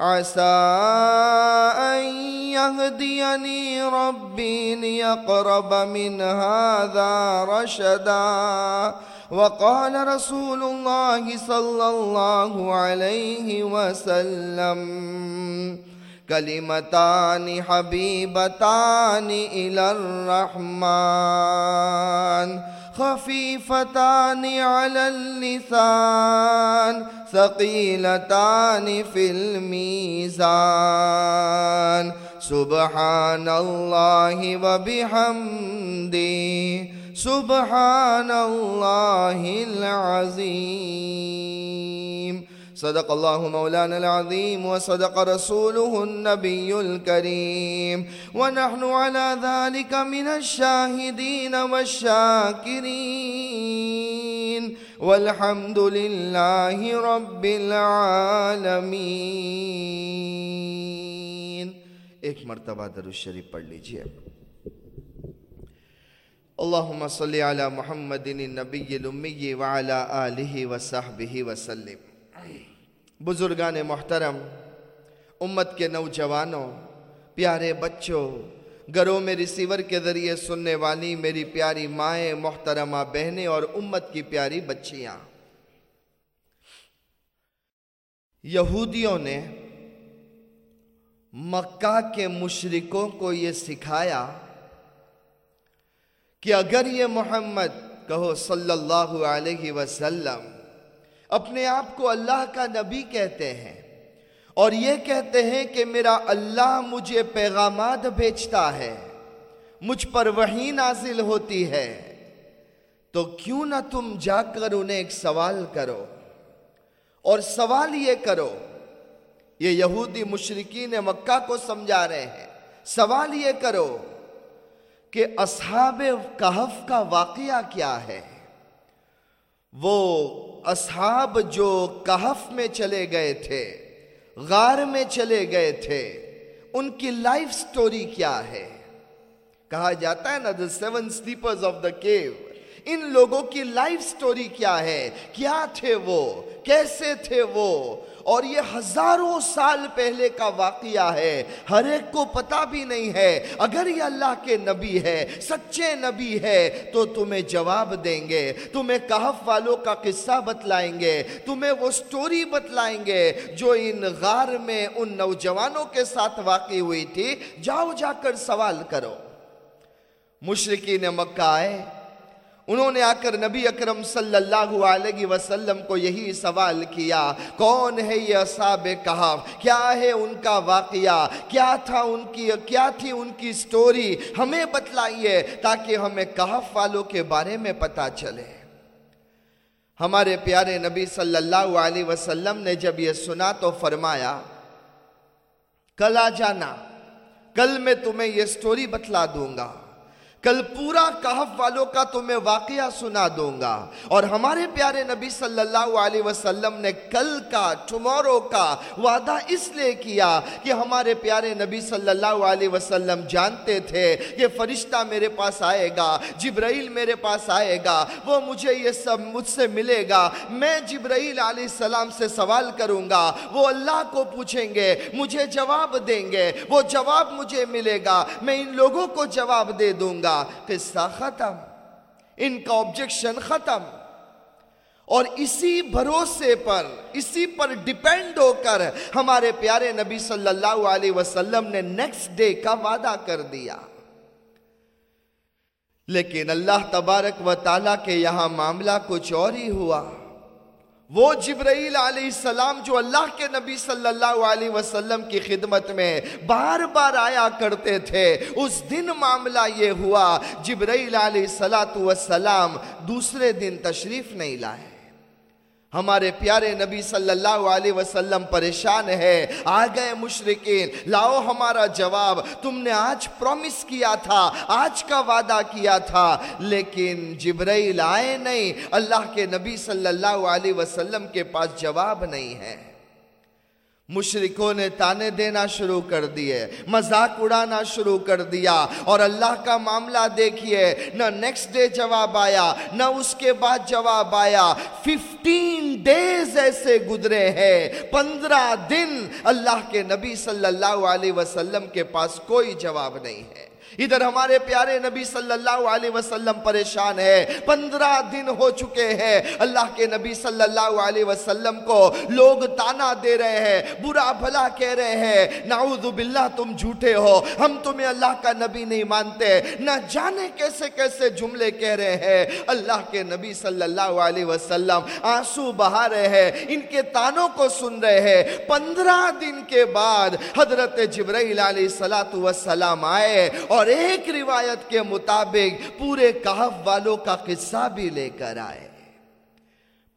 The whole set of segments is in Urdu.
عسى أن يهديني ربي ليقرب من هذا رشدا. وقال رسول الله صلى الله عليه وسلم كلمتان حبيبتان إلى الرحمن. خفيفتان على اللسان ثقيلتان في الميزان. سبحان الله وبحمده سبحان الله العظيم. صدق الله مولانا العظيم وصدق رسوله النبي الكريم ونحن على ذلك من الشاهدين والشاكرين والحمد لله رب العالمين ایک مرتبہ درود شریف پڑھ لیجیے. اللہم صلی علی محمد النبی الامی وعلی آلہ وصحبہ وسلم بزرگان محترم، امت کے نوجوانوں، پیارے بچوں، گھروں میں ریسیور کے ذریعے سننے والی میری پیاری مائیں، محترمہ بہنیں اور امت کی پیاری بچیاں۔ یہودیوں نے مکہ کے مشرکوں کو یہ سکھایا کہ اگر یہ محمد، کہو صلی اللہ علیہ وسلم اپنے آپ کو اللہ کا نبی کہتے ہیں اور یہ کہتے ہیں کہ میرا اللہ مجھے پیغامات بھیجتا ہے، مجھ پر وحی نازل ہوتی ہے۔ تو کیوں نہ تم جا کر انہیں ایک سوال کرو اور سوال یہ کرو، یہ یہودی مشرقین مکہ کو سمجھا رہے ہیں۔ سوال یہ کرو کہ اصحاب کہف کا واقعہ کیا ہے؟ وہ اصحاب جو کہف میں چلے گئے تھے، غار میں چلے گئے تھے، ان کی لائف سٹوری کیا ہے؟ کہا جاتا ہے نا the seven sleepers of the cave ان لوگوں کی لائف سٹوری کیا ہے؟ کیا تھے وہ؟ کیسے تھے وہ؟ اور یہ ہزاروں سال پہلے کا واقعہ ہے، ہر ایک کو پتا بھی نہیں ہے۔ اگر یہ اللہ کے نبی ہے، سچے نبی ہے، تو تمہیں جواب دیں گے۔ تمہیں کہف والوں کا قصہ بتلائیں گے، تمہیں وہ سٹوری بتلائیں گے جو ان غار میں ان نوجوانوں کے ساتھ واقع ہوئی تھی۔ جاؤ جا کر سوال کرو۔ مشرقین مکہ آئے۔ انہوں نے آ کر نبی اکرم صلی اللہ علیہ وسلم کو یہی سوال کیا، کون ہے یہ اصحاب کہاف کیا ہے ان کا واقعہ؟ کیا تھا ان کی، کیا تھی ان کی سٹوری ہمیں بتلائیے تاکہ ہمیں کہاف والوں کے بارے میں پتا چلے۔ ہمارے پیارے نبی صلی اللہ علیہ وسلم نے جب یہ سنا تو فرمایا، کل آ جانا، کل میں تمہیں یہ سٹوری بتلا دوں گا۔ کل پورا کہف والوں کا تمہیں واقعہ سنا دوں گا۔ اور ہمارے پیارے نبی صلی اللہ علیہ وسلم نے کل کا ٹمورو کا وعدہ اس لیے کیا کہ ہمارے پیارے نبی صلی اللہ علیہ وسلم جانتے تھے کہ فرشتہ میرے پاس آئے گا، جبرائیل میرے پاس آئے گا، وہ مجھے یہ سب مجھ سے ملے گا۔ میں جبرائیل علیہ السلام سے سوال کروں گا، وہ اللہ کو پوچھیں گے، مجھے جواب دیں گے، وہ جواب مجھے ملے گا۔ میں ان لوگوں کو جواب دے دوں گا۔ قصہ ختم، ان کا آبجیکشن ختم۔ اور اسی بھروسے پر، اسی پر ڈیپینڈ ہو کر ہمارے پیارے نبی صلی اللہ علیہ وسلم نے نیکسٹ ڈے کا وعدہ کر دیا۔ لیکن اللہ تبارک و تعالیٰ کے یہاں معاملہ کچھ اور ہی ہوا۔ وہ جبرائیل علیہ السلام جو اللہ کے نبی صلی اللہ علیہ وسلم کی خدمت میں بار بار آیا کرتے تھے، اس دن معاملہ یہ ہوا، جبرائیل علیہ السلام دوسرے دن تشریف نہیں لائے۔ ہمارے پیارے نبی صلی اللہ علیہ وسلم پریشان ہے۔ آ گئے مشرقین لاؤ ہمارا جواب۔ تم نے آج پرومس کیا تھا، آج کا وعدہ کیا تھا، لیکن جبرائیل آئے نہیں۔ اللہ کے نبی صلی اللہ علیہ وسلم کے پاس جواب نہیں ہے۔ مشرکوں نے تانے دینا شروع کر دیے، مذاق اڑانا شروع کر دیا اور اللہ کا معاملہ دیکھیے، نہ نیکسٹ ڈے جواب آیا، نہ اس کے بعد جواب آیا۔ ففٹین ڈیز ایسے گزرے ہیں، پندرہ دن اللہ کے نبی صلی اللہ علیہ وسلم کے پاس کوئی جواب نہیں ہے۔ ادھر ہمارے پیارے نبی صلی اللہ علیہ وسلم پریشان ہے، پندرہ دن ہو چکے ہیں۔ اللہ کے نبی صلی اللہ علیہ وسلم کو لوگ تانا دے رہے ہیں، برا بھلا کہہ رہے ہیں۔ نعوذ باللہ، تم جھوٹے ہو۔ ہم تمہیں اللہ کا نبی نہیں مانتے۔ نہ جانے کیسے کیسے جملے کہہ رہے ہیں۔ اللہ کے نبی صلی اللہ علیہ وسلم آنسو بہا رہے ہیں، ان کے تانوں کو سن رہے ہیں۔ پندرہ دن کے بعد حضرت جبرائیل علیہ السلام آئے اور اور ایک روایت کے مطابق پورے کہف والوں کا قصہ بھی لے کر آئے۔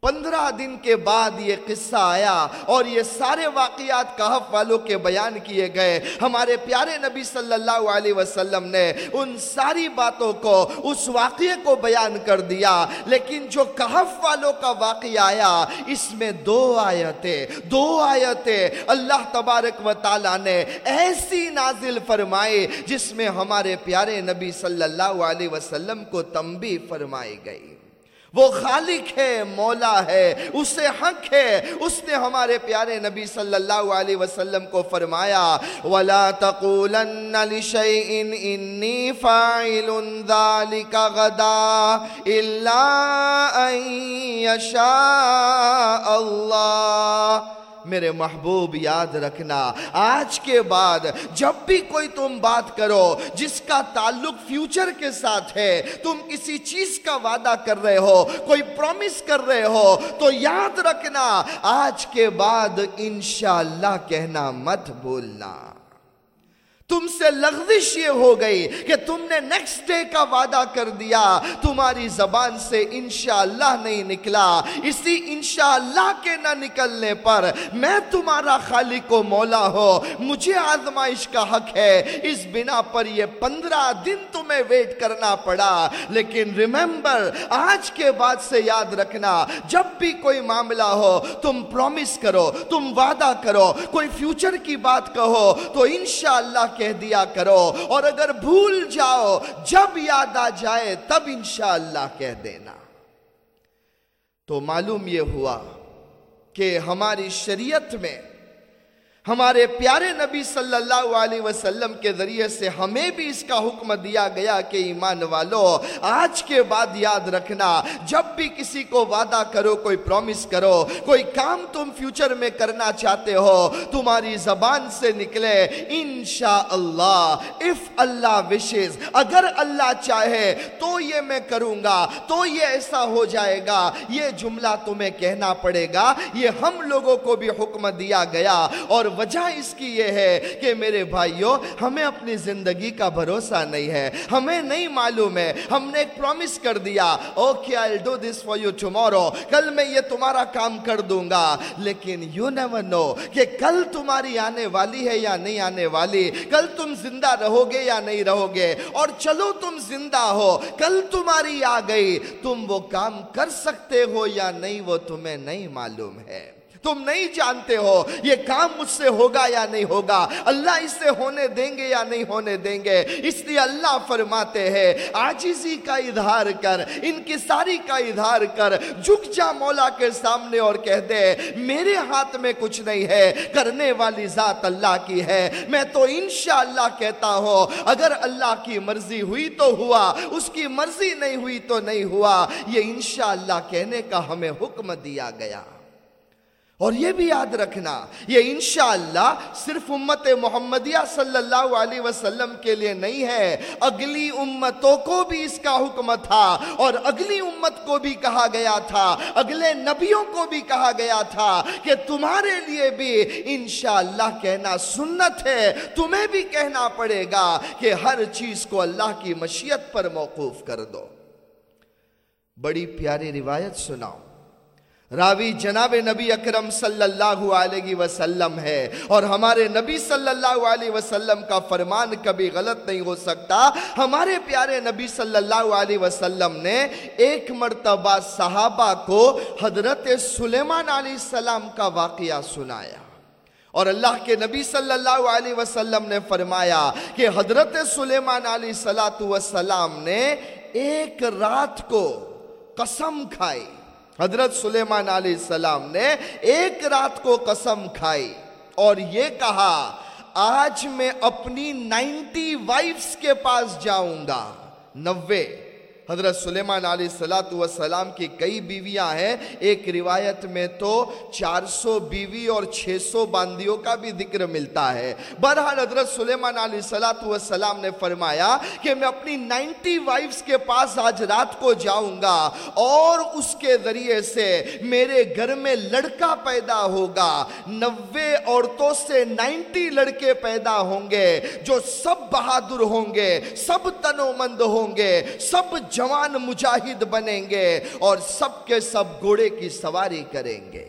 پندرہ دن کے بعد یہ قصہ آیا اور یہ سارے واقعات کہف والوں کے بیان کیے گئے۔ ہمارے پیارے نبی صلی اللہ علیہ وسلم نے ان ساری باتوں کو، اس واقعے کو بیان کر دیا۔ لیکن جو کہف والوں کا واقعہ آیا، اس میں دو آیتیں دو آیتیں۔ اللہ تبارک و تعالیٰ نے ایسی نازل فرمائے جس میں ہمارے پیارے نبی صلی اللہ علیہ وسلم کو تنبیہ فرمائی گئی۔ وہ خالق ہے، مولا ہے، اسے حق ہے۔ اس نے ہمارے پیارے نبی صلی اللہ علیہ وسلم کو فرمایا، وَلَا تَقُولَنَّ لِشَيْءٍ إِنِّي فَاعِلٌ ذَلِكَ غَدَا إِلَّا أَن يَشَاءَ اللَّهِ میرے محبوب یاد رکھنا۔ آج کے بعد جب بھی کوئی تم بات کرو جس کا تعلق فیوچر کے ساتھ ہے، تم کسی چیز کا وعدہ کر رہے ہو، کوئی پرومس کر رہے ہو، تو یاد رکھنا، آج کے بعد انشاءاللہ کہنا مت بولنا تم سے لغزش یہ ہو گئی کہ تم نے نیکسٹ ڈے کا وعدہ کر دیا۔ تمہاری زبان سے انشاءاللہ نہیں نکلا۔ اسی انشاءاللہ کے نہ نکلنے پر میں تمہارا خالق و مولا ہو مجھے آزمائش کا حق ہے۔ اس بنا پر یہ پندرہ دن تمہیں ویٹ کرنا پڑا۔ لیکن ریممبر آج کے بعد سے یاد رکھنا، جب بھی کوئی معاملہ ہو، تم پرومس کرو، تم وعدہ کرو، کوئی فیوچر کی بات کہو، تو انشاءاللہ کہہ دیا کرو اور اگر بھول جاؤ، جب یاد آ جائے تب انشاءاللہ کہہ دینا۔ تو معلوم یہ ہوا کہ ہماری شریعت میں ہمارے پیارے نبی صلی اللہ علیہ وسلم کے ذریعے سے ہمیں بھی اس کا حکم دیا گیا کہ ایمان والو، آج کے بعد یاد رکھنا، جب بھی کسی کو وعدہ کرو، کوئی پرومس کرو، کوئی کام تم فیوچر میں کرنا چاہتے ہو، تمہاری زبان سے نکلے، انشاءاللہ اف اللہ وشز اگر اللہ چاہے، تو یہ میں کروں گا، تو یہ ایسا ہو جائے گا، یہ جملہ تمہیں کہنا پڑے گا، یہ ہم لوگوں کو بھی حکم دیا گیا، اور وجہ اس کی یہ ہے کہ میرے بھائیوں ہمیں اپنی زندگی کا بھروسہ نہیں ہے، ہمیں نہیں معلوم ہے، ہم نے ایک پرومس کر دیا okay I'll do this for you tomorrow. کل میں یہ تمہارا کام کر دوں گا. لیکن you never know کہ کل تمہاری آنے والی ہے یا نہیں آنے والی، کل تم زندہ رہو گے یا نہیں رہو گے اور چلو تم زندہ ہو، کل تمہاری آ گئی، تم وہ کام کر سکتے ہو یا نہیں وہ تمہیں نہیں معلوم ہے۔ تم نہیں جانتے ہو یہ کام مجھ سے ہوگا یا نہیں ہوگا؟ اللہ اس سے ہونے دیں گے یا نہیں ہونے دیں گے؟ اس لیے اللہ فرماتے ہیں آجزی کا اظہار کر، ان کی ساری کا اظہار کر۔ جھک جا مولا کے سامنے اور کہہ دے، میرے ہاتھ میں کچھ نہیں ہے، کرنے والی ذات اللہ کی ہے۔ میں تو انشاءاللہ کہتا ہوں، اگر اللہ کی مرضی ہوئی تو ہوا، اس کی مرضی نہیں ہوئی تو نہیں ہوا۔ یہ انشاءاللہ کہنے کا ہمیں حکم دیا گیا۔ اور یہ بھی یاد رکھنا، یہ انشاءاللہ صرف امت محمدیہ صلی اللہ علیہ وسلم کے لیے نہیں ہے، اگلی امتوں کو بھی اس کا حکم تھا اور اگلی امت کو بھی کہا گیا تھا، اگلے نبیوں کو بھی کہا گیا تھا کہ تمہارے لیے بھی انشاءاللہ کہنا سنت ہے، تمہیں بھی کہنا پڑے گا کہ ہر چیز کو اللہ کی مشیت پر موقوف کر دو۔ بڑی پیاری روایت سناؤ۔ راوی جناب نبی اکرم صلی اللہ علیہ وسلم ہے اور ہمارے نبی صلی اللہ علیہ وسلم کا فرمان کبھی غلط نہیں ہو سکتا۔ ہمارے پیارے نبی صلی اللہ علیہ وسلم نے ایک مرتبہ صحابہ کو حضرت سلیمان علیہ السلام کا واقعہ سنایا۔ اور اللہ کے نبی صلی اللہ علیہ وسلم نے فرمایا کہ حضرت سلیمان علیہ السلام نے ایک رات کو قسم کھائی۔ حضرت سلیمان علیہ السلام نے ایک رات کو قسم کھائی اور یہ کہا، آج میں اپنی نائنٹی وائفز کے پاس جاؤں گا، نوے۔ حضرت سلیمان علیہ السلام کی کئی بیویاں ہیں۔ ایک روایت میں تو چار سو بیوی اور چھ سو باندیوں کا بھی ذکر ملتا ہے۔ بہرحال حضرت سلیمان علیہ السلام نے فرمایا کہ میں اپنی نائنٹی وائفز کے پاس آج رات کو جاؤں گا اور اس کے ذریعے سے میرے گھر میں لڑکا پیدا ہوگا۔ نوے عورتوں سے نائنٹی لڑکے پیدا ہوں گے جو سب بہادر ہوں گے، سب تنو مند ہوں گے، سب جوان مجاہد بنیں گے اور سب کے سب گھوڑے کی سواری کریں گے۔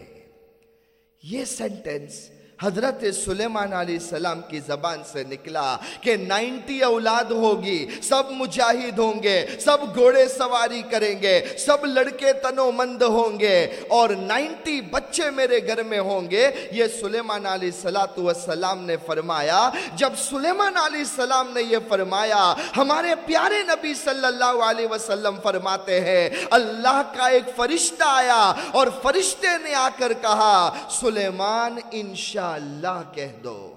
یہ سینٹنس حضرت سلیمان علیہ السلام کی زبان سے نکلا کہ نائنٹی اولاد ہوگی، سب مجاہد ہوں گے، سب گھوڑے سواری کریں گے، سب لڑکے تنو مند ہوں گے اور نائنٹی بچے میرے گھر میں ہوں گے۔ یہ سلیمان علیہ السلام نے فرمایا، جب سلیمان علیہ السلام نے یہ فرمایا، ہمارے پیارے نبی صلی اللہ علیہ وسلم فرماتے ہیں، اللہ کا ایک فرشتہ آیا اور فرشتے نے آ کر کہا، سلیمان انشاء اللہ کہہ دو۔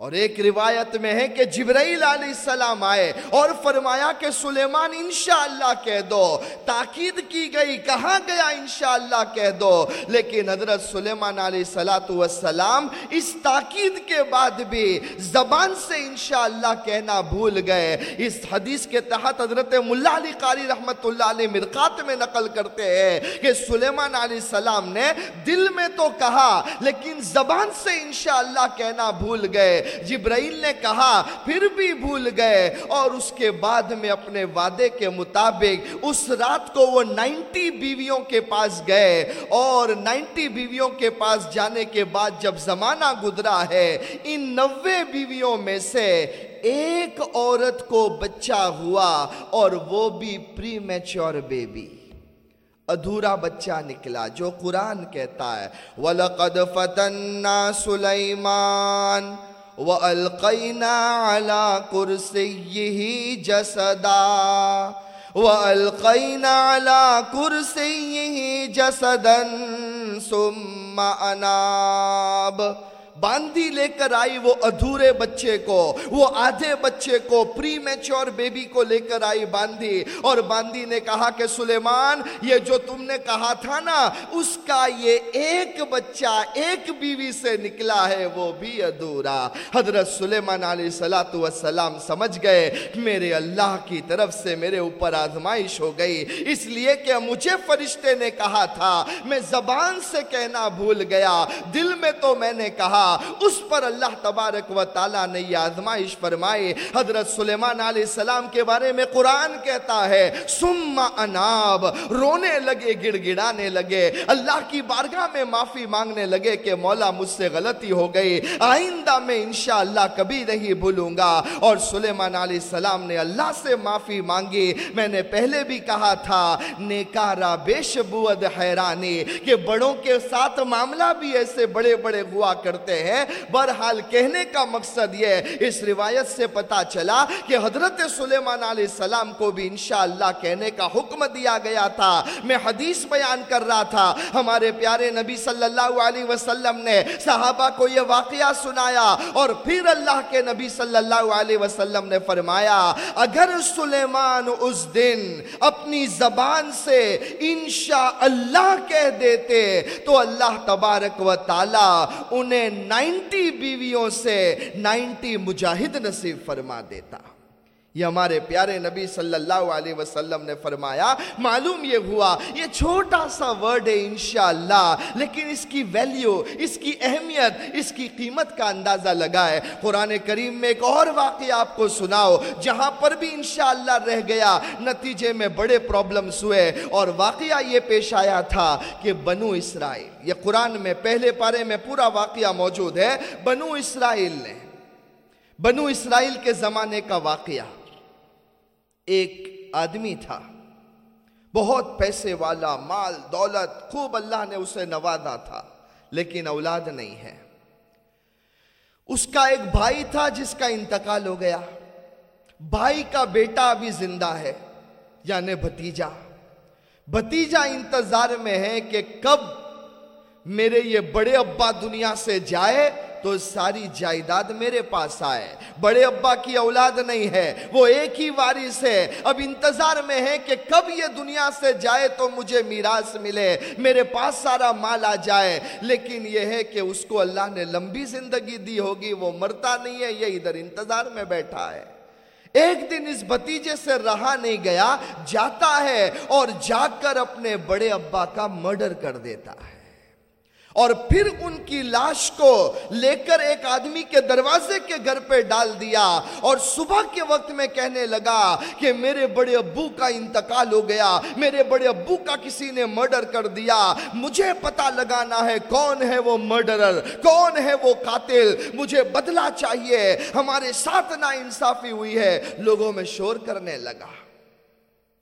اور ایک روایت میں ہے کہ جبرائیل علیہ السلام آئے اور فرمایا کہ سلیمان انشاءاللہ کہہ دو، تاکید کی گئی، کہاں گیا انشاءاللہ کہہ دو؟ لیکن حضرت سلیمان علیہ السلام اس تاکید کے بعد بھی زبان سے انشاءاللہ کہنا بھول گئے۔ اس حدیث کے تحت حضرت ملا علی قاری رحمت اللہ علیہ مرقات میں نقل کرتے ہیں کہ سلیمان علیہ السلام نے دل میں تو کہا، لیکن زبان سے انشاءاللہ کہنا بھول گئے۔ جبرائیل نے کہا، پھر بھی بھول گئے اور اس کے بعد میں اپنے وعدے کے مطابق اس رات کو وہ نائنٹی بیویوں کے پاس گئے اور نائنٹی بیویوں کے پاس جانے کے بعد جب زمانہ گزرا ہے، ان نوے بیویوں میں سے ایک عورت کو بچہ ہوا اور وہ بھی پری میچور بیبی ادھورا بچہ نکلا جو قرآن کہتا ہے، وَلَقَدْ فَتَنَّا سُلَيْمَانِ وَأَلْقَيْنَا عَلَىٰ كُرْسِيِّهِ جَسَدًا وَأَلْقَيْنَا عَلَىٰ كُرْسِيِّهِ جَسَدًا ثُمَّ أَنَابَ باندھی لے کر آئی وہ ادھورے بچے کو، وہ آدھے بچے کو پری میچور بیبی کو لے کر آئی باندھی۔ اور باندھی نے کہا کہ سلیمان، یہ جو تم نے کہا تھا نا، اس کا یہ ایک بچہ ایک بیوی سے نکلا ہے، وہ بھی ادھورا۔ حضرت سلیمان علیہ السلام سمجھ گئے، میرے اللہ کی طرف سے میرے اوپر آزمائش ہو گئی۔ اس لیے کہ مجھے فرشتے نے کہا تھا، میں زبان سے کہنا بھول گیا۔ دل میں تو میں نے کہا اس پر اللہ تبارک و تعالیٰ نے یہ آزمائش فرمائے حضرت سلیمان علیہ السلام کے بارے میں قرآن کہتا ہے سم اناب، رونے لگے گڑ گڑانے لگے۔ اللہ کی بارگاہ میں معافی مانگنے لگے کہ مولا مجھ سے غلطی ہو گئی۔ آئندہ میں انشاءاللہ کبھی نہیں بھولوں گا۔ اور سلیمان علیہ السلام نے اللہ سے معافی مانگی۔ میں نے پہلے بھی کہا تھا نیکارا بے شبود حیرانی کہ بڑوں کے ساتھ معاملہ بھی ایسے بڑے بڑے ہوا کرتے۔ ہیں۔ برحال کہنے کا مقصد یہ اس روایت سے پتا چلا کہ حضرت سلیمان علیہ السلام کو بھی انشاءاللہ کہنے کا حکم دیا گیا تھا۔ میں حدیث بیان کر رہا تھا۔ ہمارے پیارے نبی صلی اللہ علیہ وسلم نے صحابہ کو یہ واقعہ سنایا اور پھر اللہ کے نبی صلی اللہ علیہ وسلم نے فرمایا، اگر سلیمان اس دن اپنی زبان سے انشاءاللہ کہہ دیتے، تو اللہ تبارک و تعالی انہیں نائنٹی بیویوں سے نائنٹی مجاہد نصیب فرما دیتا۔ یہ ہمارے پیارے نبی صلی اللہ علیہ وسلم نے فرمایا، معلوم یہ ہوا، یہ چھوٹا سا ورڈ ہے انشاءاللہ، لیکن اس کی ویلیو اس کی اہمیت، اس کی قیمت کا اندازہ لگا ہے۔ قرآن کریم میں ایک اور واقعہ آپ کو سناؤ، جہاں پر بھی انشاءاللہ رہ گیا، نتیجے میں بڑے پرابلمز ہوئے اور واقعہ یہ پیش آیا تھا کہ بنو اسرائیل، یہ قرآن میں پہلے پارے میں پورا واقعہ موجود ہے، بنو اسرائیل نے، بنو اسرائیل کے زمانے کا واقعہ۔ ایک آدمی تھا۔ بہت پیسے والا، مال، دولت، خوب اللہ نے اسے نوازا تھا، لیکن اولاد نہیں ہے۔ اس کا ایک بھائی تھا جس کا انتقال ہو گیا۔ بھائی کا بیٹا ابھی زندہ ہے یعنی بھتیجا۔ بھتیجا انتظار میں ہے کہ کب میرے یہ بڑے ابا دنیا سے جائے تو ساری جائیداد میرے پاس آئے۔ بڑے ابا کی اولاد نہیں ہے، وہ ایک ہی وارث ہے۔ اب انتظار میں ہے کہ کب یہ دنیا سے جائے تو مجھے میراث ملے۔ میرے پاس سارا مال آ جائے۔ لیکن یہ ہے کہ اس کو اللہ نے لمبی زندگی دی ہوگی، وہ مرتا نہیں ہے، یہ ادھر انتظار میں بیٹھا ہے۔ ایک دن اس بتیجے سے رہا نہیں گیا، جاتا ہے اور جا کر اپنے بڑے ابا کا مرڈر کر دیتا ہے۔ اور پھر ان کی لاش کو لے کر ایک آدمی کے دروازے کے گھر پہ ڈال دیا اور صبح کے وقت میں کہنے لگا کہ میرے بڑے ابو کا انتقال ہو گیا، میرے بڑے ابو کا کسی نے مرڈر کر دیا۔ مجھے پتا لگانا ہے کون ہے وہ مرڈرر، کون ہے وہ قاتل۔ مجھے بدلا چاہیے۔ ہمارے ساتھ نا انصافی ہوئی ہے۔ لوگوں میں شور کرنے لگا۔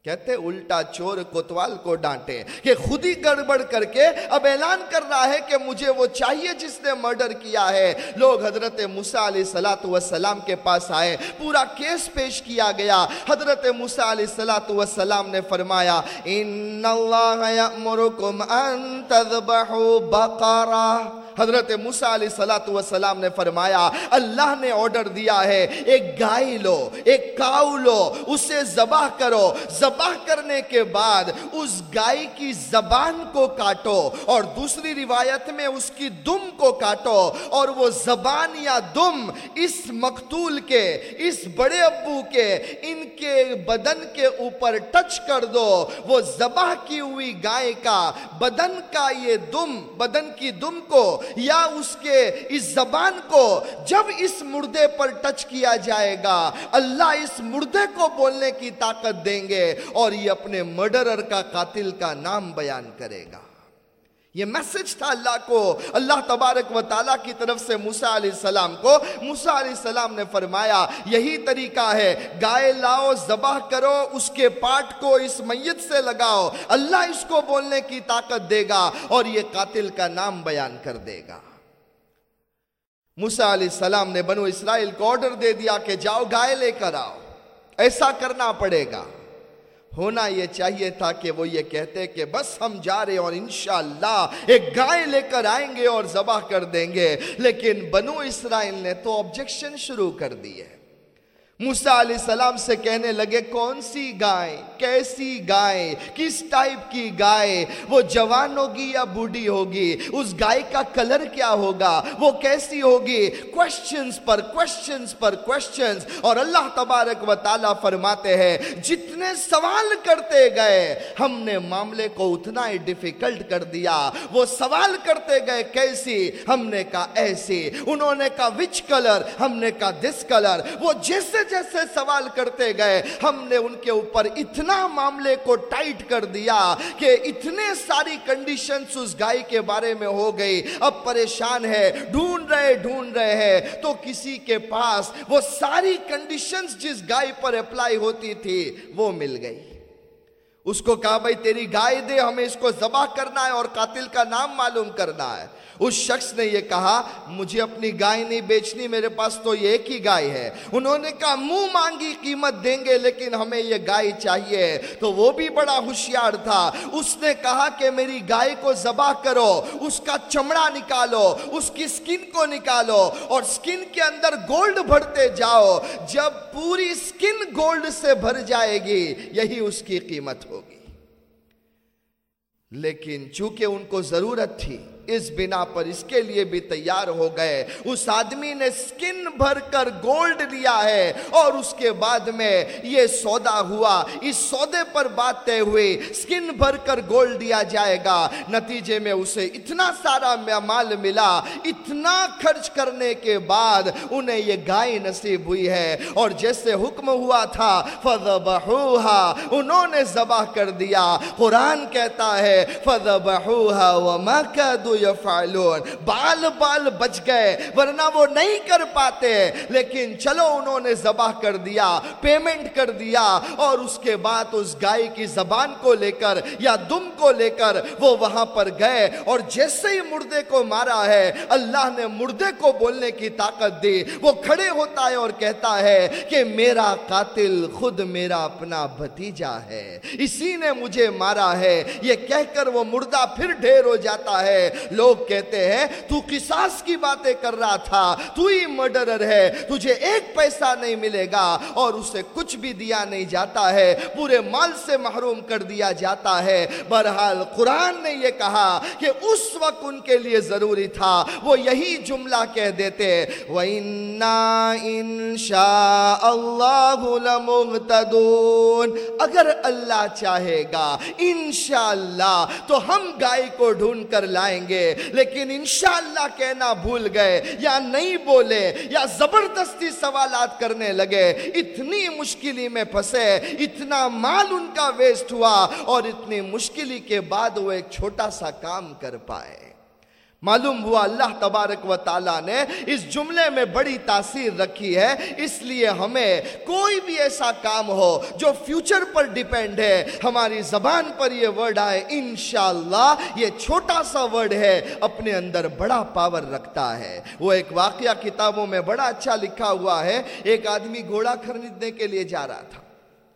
کہتے الٹا چور کوتوال کو ڈانٹے۔ کہ خود ہی گڑبڑ کر کے اب اعلان کر رہا ہے کہ مجھے وہ چاہیے جس نے مرڈر کیا ہے۔ لوگ حضرت موسیٰ علیہ السلام کے پاس آئے، پورا کیس پیش کیا گیا۔ حضرت موسیٰ علیہ السلام نے فرمایا، ان اللہ یأمرکم ان تذبحوا بقرہ حضرت موسیٰ علیہ السلام نے فرمایا، اللہ نے آرڈر دیا ہے، ایک گائے لو، ایک کاؤ لو، اسے زباہ کرو۔ زباہ کرنے کے بعد اس گائے کی زبان کو کاٹو اور دوسری روایت میں اس کی دم کو کاٹو اور وہ زبان یا دم اس مقتول کے، اس بڑے ابو کے، ان کے بدن کے اوپر ٹچ کر دو۔ وہ زباہ کی ہوئی گائے کا بدن کا یہ دم، بدن کی دم کو یا اس کے اس زبان کو جب اس مردے پر ٹچ کیا جائے گا، اللہ اس مردے کو بولنے کی طاقت دیں گے اور یہ اپنے مرڈرر کا قاتل کا نام بیان کرے گا۔ یہ میسج تھا اللہ کو۔ اللہ تبارک و تعالیٰ کی طرف سے موسیٰ علیہ السلام کو، موسیٰ علیہ السلام نے فرمایا، یہی طریقہ ہے، گائے لاؤ زباہ کرو، اس کے پاٹ کو اس میت سے لگاؤ، اللہ اس کو بولنے کی طاقت دے گا اور یہ قاتل کا نام بیان کر دے گا۔ موسیٰ علیہ السلام نے بنو اسرائیل کو آرڈر دے دیا کہ جاؤ، گائے لے کر آؤ۔ ایسا کرنا پڑے گا۔ ہونا یہ چاہیے تھا کہ وہ یہ کہتے کہ بس ہم جا رہے اور انشاءاللہ ایک گائے لے کر آئیں گے اور ذبح کر دیں گے۔ لیکن بنو اسرائیل نے تو آبجیکشن شروع کر دی ہے۔ موسیٰ علیہ السلام سے کہنے لگے، کون سی گائے؟ کیسی گائے؟ کس ٹائپ کی گائے؟ وہ جوان ہوگی یا بوڑھی ہوگی؟ اس گائے کا کلر کیا ہوگا؟ وہ کیسی ہوگی؟ کوشچنز پر کوشچنز پر کوشچنز اور اللہ تبارک و تعالیٰ فرماتے ہیں، جتنے سوال کرتے گئے، ہم نے معاملے کو اتنا ہی ڈیفیکلٹ کر دیا۔ وہ سوال کرتے گئے کیسی؟ ہم نے کہا ایسی۔ انہوں نے کہا وچ کلر ہم نے کہا دس کلر وہ جیسے جیسے سوال کرتے گئے، ہم نے ان کے اوپر اتنا معاملے کو ٹائٹ کر دیا کہ اتنے ساری کنڈیشنز اس گائے کے بارے میں ہو گئی۔ اب پریشان ہے، ڈھونڈ رہے ڈھونڈ رہے ہیں۔ تو کسی کے پاس وہ ساری کنڈیشنز جس گائے پر اپلائی ہوتی تھی، وہ مل گئی۔ اس کو کہا بھائی تیری گائے دے، ہمیں اس کو ذبح کرنا ہے اور قاتل کا نام معلوم کرنا ہے۔ اس شخص نے یہ کہا، مجھے اپنی گائے نہیں بیچنی، میرے پاس تو یہ ایک ہی گائے ہے۔ انہوں نے کہا، منہ مانگی قیمت دیں گے، لیکن ہمیں یہ گائے چاہیے۔ تو وہ بھی بڑا ہوشیار تھا۔ اس نے کہا کہ میری گائے کو ذبح کرو، اس کا چمڑا نکالو، اس کی سکن کو نکالو اور سکن کے اندر گولڈ بھرتے جاؤ۔ جب پوری سکن گولڈ سے بھر جائے گی، یہی اس کی قیمت ہوگی لیکن چونکہ ان کو ضرورت تھی اس بنا پر اس کے لیے بھی تیار ہو گئے۔ اس آدمی نے سکن بھر کر گولڈ لیا ہے اور اس کے بعد میں یہ سودا ہوا۔ اس سودے پر بات طے ہوئی سکن بھر کر گولڈ دیا جائے گا۔ نتیجے میں اسے اتنا سارا مال ملا، اتنا خرچ کرنے کے بعد انہیں یہ گائے نصیب ہوئی ہے۔ اور جیسے حکم ہوا تھا، فَذَبَحُوهَا، انہوں نے ذبح کر دیا۔ قرآن کہتا ہے، فَذَبَحُوهَا وَمَا یفعلون بال بال بچ گئے، ورنہ وہ نہیں کر پاتے۔ لیکن چلو، انہوں نے ذبح کر دیا پیمنٹ کر دیا، اور اس کے بعد اس گائے کی زبان کو لے کر یا دم کو لے کر وہ وہاں پر گئے۔ اور جیسے ہی مردے کو مارا ہے، اللہ نے مردے کو بولنے کی طاقت دی۔ وہ کھڑے ہوتا ہے اور کہتا ہے کہ میرا قاتل خود میرا اپنا بھتیجا ہے۔ اسی نے مجھے مارا ہے۔ یہ کہہ کر وہ مردہ پھر ڈھیر ہو جاتا ہے۔ لوگ کہتے ہیں، تو قصاص کی باتیں کر رہا تھا، تو ہی مرڈرر ہے، تجھے ایک پیسہ نہیں ملے گا اور اسے کچھ بھی دیا نہیں جاتا ہے، پورے مال سے محروم کر دیا جاتا ہے۔ برحال قرآن نے یہ کہا کہ اس وقت ان کے لیے ضروری تھا، وہ یہی جملہ کہہ دیتے، وَإِنَّا إِن شَاءَ اللَّهُ لَمُغْتَدُونَ اگر اللہ چاہے گا، انشاءاللہ تو ہم گائے کو ڈھونڈ کر لائیں گے۔ گے، لیکن انشاءاللہ کہنا بھول گئے، یا نہیں بولے، یا زبردستی سوالات کرنے لگے، اتنی مشکلی میں پھسے اتنا مال ان کا ویسٹ ہوا اور اتنی مشکلی کے بعد وہ ایک چھوٹا سا کام کر پائے۔ معلوم ہوا اللہ تبارک و تعالیٰ نے اس جملے میں بڑی تاثیر رکھی ہے، اس لیے ہمیں کوئی بھی ایسا کام ہو جو فیوچر پر ڈیپینڈ ہے۔ ہماری زبان پر یہ ورڈ آئے، انشاءاللہ یہ چھوٹا سا ورڈ ہے، اپنے اندر بڑا پاور رکھتا ہے۔ وہ ایک واقعہ کتابوں میں بڑا اچھا لکھا ہوا ہے۔ ایک آدمی گھوڑا خریدنے کے لیے جا رہا تھا۔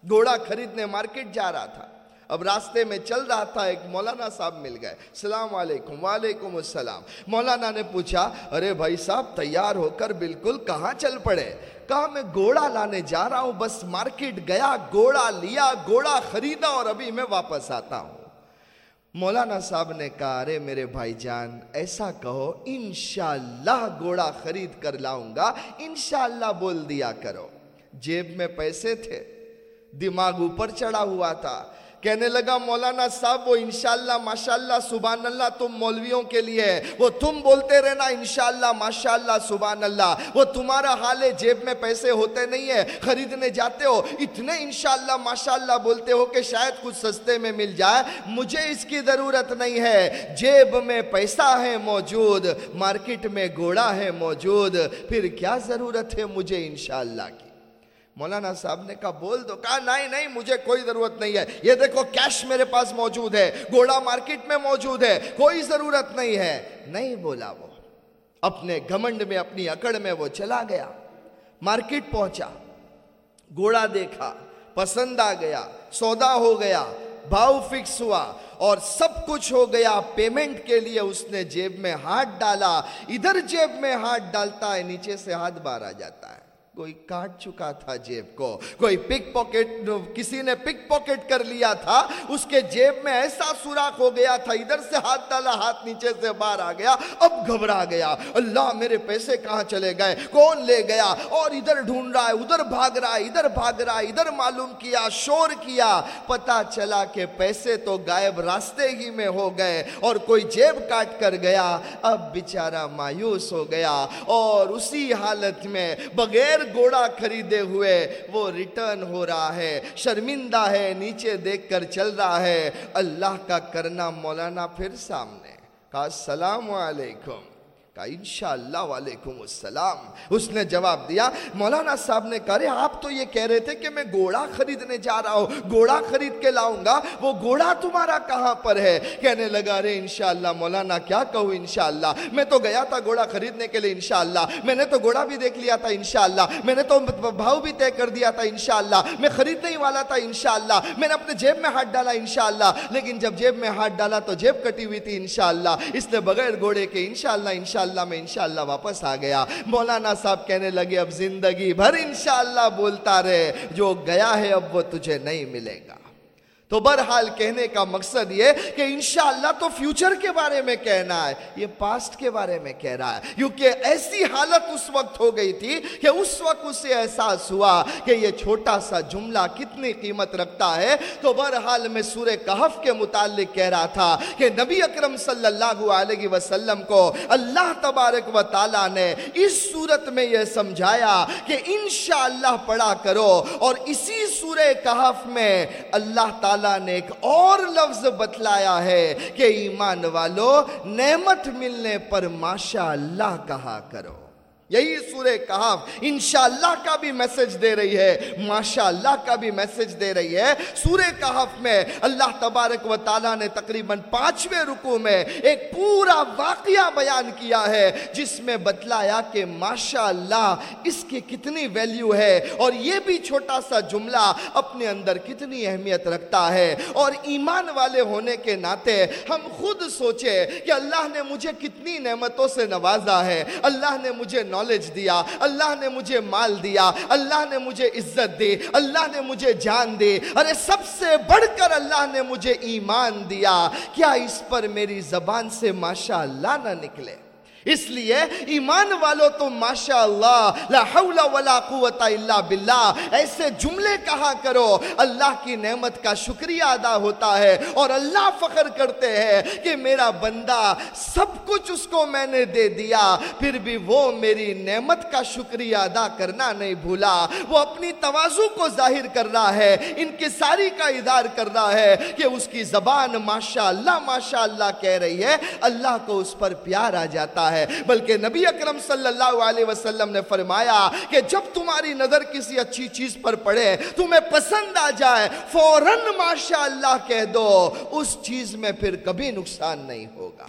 گھوڑا خریدنے مارکیٹ جا رہا تھا۔ اب راستے میں چل رہا تھا، ایک مولانا صاحب مل گئے۔ السلام علیکم، وعلیکم السلام۔ مولانا نے پوچھا، ارے بھائی صاحب، تیار ہو کر بالکل کہاں چل پڑے؟ کہا میں گوڑا لانے جا رہا ہوں؟ بس مارکیٹ گیا، گوڑا لیا، گوڑا خریدا اور ابھی میں واپس آتا ہوں۔ مولانا صاحب نے کہا، ارے میرے بھائی جان، ایسا کہو، انشاءاللہ گوڑا خرید کر لاؤں گا انشاءاللہ بول دیا کرو۔ جیب میں پیسے تھے، دماغ اوپر چڑھا ہوا تھا۔ کہنے لگا، مولانا صاحب، وہ انشاءاللہ، ماشاءاللہ سبحان اللہ تم مولویوں کے لیے وہ تم بولتے رہنا، انشاءاللہ، ماشاءاللہ سبحان اللہ وہ تمہارا حال ہے، جیب میں پیسے ہوتے نہیں ہے خریدنے جاتے ہو۔ اتنے انشاءاللہ، ماشاءاللہ بولتے ہو کہ شاید کچھ سستے میں مل جائے۔ مجھے اس کی ضرورت نہیں ہے۔ جیب میں پیسہ ہے موجود، مارکیٹ میں گھوڑا ہے موجود۔ پھر کیا ضرورت ہے مجھے انشاءاللہ کی؟ مولانا صاحب نے کہا، بول دو کہا، نہیں نہیں، مجھے کوئی ضرورت نہیں ہے۔ یہ دیکھو کیش میرے پاس موجود ہے گھوڑا مارکیٹ میں موجود ہے، کوئی ضرورت نہیں ہے۔ نہیں بولا وہ۔ اپنے گھمنڈ میں، اپنی اکڑ میں وہ چلا گیا۔ مارکیٹ پہنچا۔ گھوڑا دیکھا، پسند آ گیا، سودا ہو گیا، بھاؤ فکس ہوا۔ اور سب کچھ ہو گیا۔ پیمنٹ کے لیے اس نے جیب میں ہاتھ ڈالا۔ ادھر جیب میں ہاتھ ڈالتا ہے، نیچے سے ہاتھ باہر آ جاتا ہے۔ کوئی کاٹ چکا تھا جیب کو، کوئی پک پاکٹ کسی نے پک پاکٹ کر لیا تھا، اس کے جیب میں ایسا سوراخ ہو گیا تھا، ادھر سے ہاتھ ڈالا، ہاتھ نیچے سے باہر آ گیا، اب گھبرا گیا۔ اللہ میرے پیسے کہاں چلے گئے؟ کون لے گیا؟ اور ادھر ڈھونڈ رہا ہے، ادھر بھاگ رہا ہے، ادھر بھاگ رہا ہے، ادھر معلوم کیا، شور کیا۔ پتا چلا کہ پیسے تو غائب راستے ہی میں ہو گئے اور کوئی جیب کاٹ کر گیا۔ اب بیچارہ مایوس ہو گیا اور اسی حالت میں بغیر گوڑا خریدے ہوئے، وہ ریٹرن ہو رہا ہے، شرمندہ ہے، نیچے دیکھ کر چل رہا ہے۔ اللہ کا کرنا مولانا پھر سامنے۔ کہا، السلام علیکم۔ کہا انشاءاللہ وعلیکم السلام۔ اس نے جواب دیا، مولانا صاحب نے کہا رہے آپ تو یہ کہہ رہے تھے کہ میں گوڑا خریدنے جا رہا ہوں، گوڑا خرید کے لاؤں گا، وہ گوڑا تمہارا کہاں پر ہے؟ کہنے لگا رہے انشاءاللہ، مولانا، کیا کہوں انشاءاللہ؟ میں تو گیا تھا گوڑا خریدنے کے لیے انشاءاللہ، میں نے تو گوڑا بھی دیکھ لیا تھا انشاءاللہ، میں نے تو بھاؤ بھی طے کر دیا تھا انشاءاللہ، میں خریدنے ہی والا تھا انشاءاللہ، میں نے اپنے جیب میں ہاتھ ڈالا انشاءاللہ، لیکن جب جیب میں ہاتھ ڈالا تو جیب کٹی ہوئی تھی انشاءاللہ۔ اس نے بغیر گوڑے کے انشاءاللہ انشاءاللہ انشاءاللہ میں انشاءاللہ واپس آ گیا۔ مولانا صاحب کہنے لگے، اب زندگی بھر انشاءاللہ بولتا رہے، جو گیا ہے اب وہ تجھے نہیں ملے گا۔ تو برحال کہنے کا مقصد یہ کہ انشاءاللہ تو فیوچر کے بارے میں کہنا ہے، یہ پاسٹ کے بارے میں کہہ رہا ہے۔ کیونکہ ایسی حالت اس وقت ہو گئی تھی کہ اس وقت اسے احساس ہوا کہ یہ چھوٹا سا جملہ کتنی قیمت رکھتا ہے۔ تو برحال میں سورہ کہف کے متعلق کہہ رہا تھا کہ نبی اکرم صلی اللہ علیہ وسلم کو اللہ تبارک و تعالیٰ نے اس صورت میں یہ سمجھایا کہ انشاءاللہ پڑھا کرو اور اسی سورہ کہف میں اللہ تعالیٰ تعالیٰ نے ایک اور لفظ بتلایا ہے کہ ایمان والو، نعمت ملنے پر ماشاء اللہ کہا کرو۔ یہی سورہ کہاف انشاءاللہ کا بھی میسج دے رہی ہے، ماشاءاللہ کا بھی میسج دے رہی ہے۔ سورہ کہاف میں اللہ تبارک و تعالیٰ نے تقریباً پانچویں رکو میں ایک پورا واقعہ بیان کیا ہے، جس میں بتلایا کہ ماشاءاللہ اس کی کتنی ویلیو ہے اور یہ بھی چھوٹا سا جملہ اپنے اندر کتنی اہمیت رکھتا ہے۔ اور ایمان والے ہونے کے ناطے ہم خود سوچے کہ اللہ نے مجھے کتنی نعمتوں سے نوازا ہے، اللہ نے مجھے نو نالج دیا اللہ نے مجھے مال دیا اللہ نے مجھے عزت دی اللہ نے مجھے جان دی ارے سب سے بڑھ کر اللہ نے مجھے ایمان دیا کیا اس پر میری زبان سے ماشاءاللہ نہ نکلے اس لیے ایمان والو تو ماشاءاللہ، لا حول ولا قوت الا باللہ، ایسے جملے کہا کرو، اللہ کی نعمت کا شکریہ ادا ہوتا ہے اور اللہ فخر کرتے ہیں کہ میرا بندہ سب کچھ اس کو میں نے دے دیا، پھر بھی وہ میری نعمت کا شکریہ ادا کرنا نہیں بھولا۔ وہ اپنی توازو کو ظاہر کر رہا ہے ان کے ساری کا ادار کر رہا ہے کہ اس کی زبان ماشاءاللہ ماشاءاللہ کہہ رہی ہے، اللہ کو اس پر پیار آ جاتا ہے ہے بلکہ نبی اکرم صلی اللہ علیہ وسلم نے فرمایا کہ جب تمہاری نظر کسی اچھی چیز پر پڑے، تمہیں پسند آ جائے، فوراً ماشاء اللہ کہہ دو، اس چیز میں پھر کبھی نقصان نہیں ہوگا۔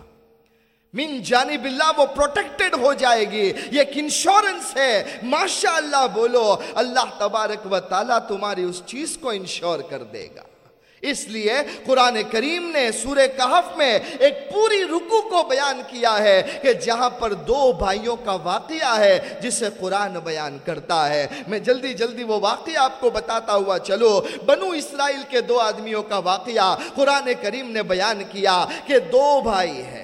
من جانب اللہ وہ پروٹیکٹڈ ہو جائے گی، یہ ایک انشورنس ہے۔ ماشاء اللہ بولو، اللہ تبارک و تعالیٰ تمہاری اس چیز کو انشور کر دے گا۔ اس لیے قرآن کریم نے سورہ کہف میں ایک پوری رکو کو بیان کیا ہے کہ جہاں پر دو بھائیوں کا واقعہ ہے جسے قرآن بیان کرتا ہے۔ میں جلدی جلدی وہ واقعہ آپ کو بتاتا ہوا چلو۔ بنو اسرائیل کے دو آدمیوں کا واقعہ قرآن کریم نے بیان کیا کہ دو بھائی ہیں۔